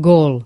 gol.